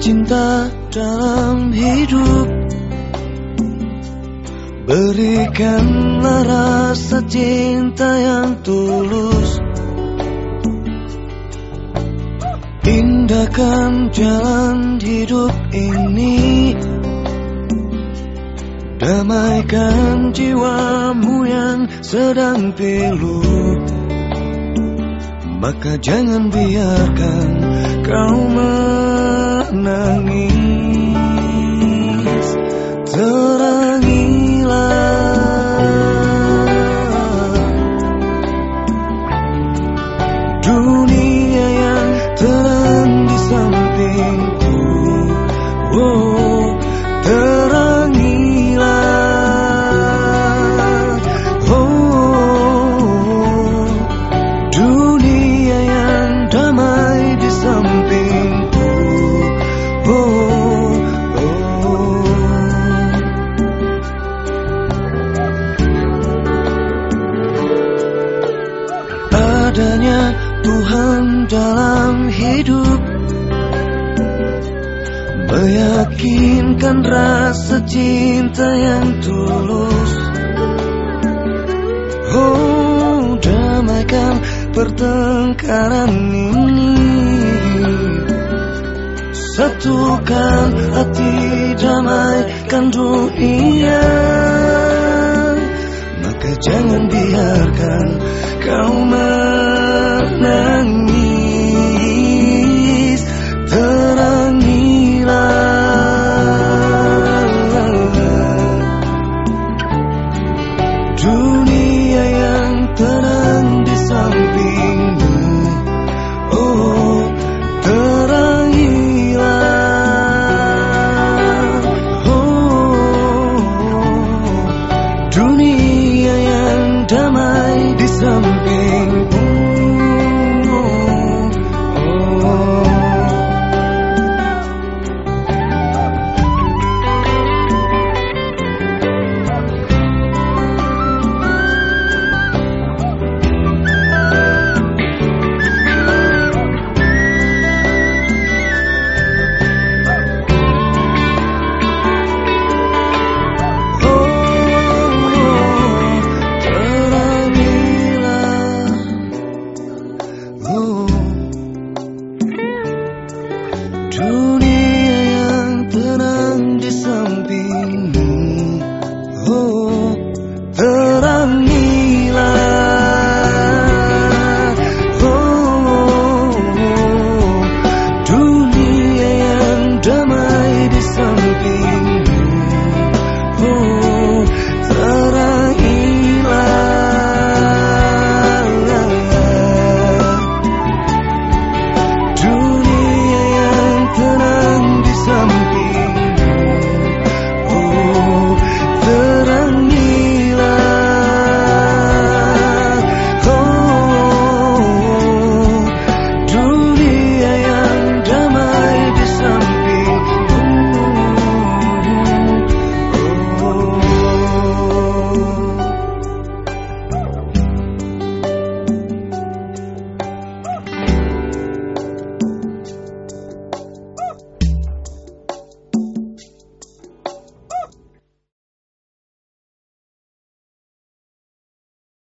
cinta dalam hidup. Berikanlah rasa cinta yang tulus. Indahkan jalan hidup ini. Damaikan jiwamu yang sedang pilu. Maka jangan biarkan kau oh, Terangilah. Oh, Dunia yang damai di sampingku. Oh, oh. Adanya Tuhan dalam hidup Meyakinkan rasa cinta yang tulus. Oh damaikan pertengkaran ini. Satukan hati damaikan dunia Maka jangan biarkan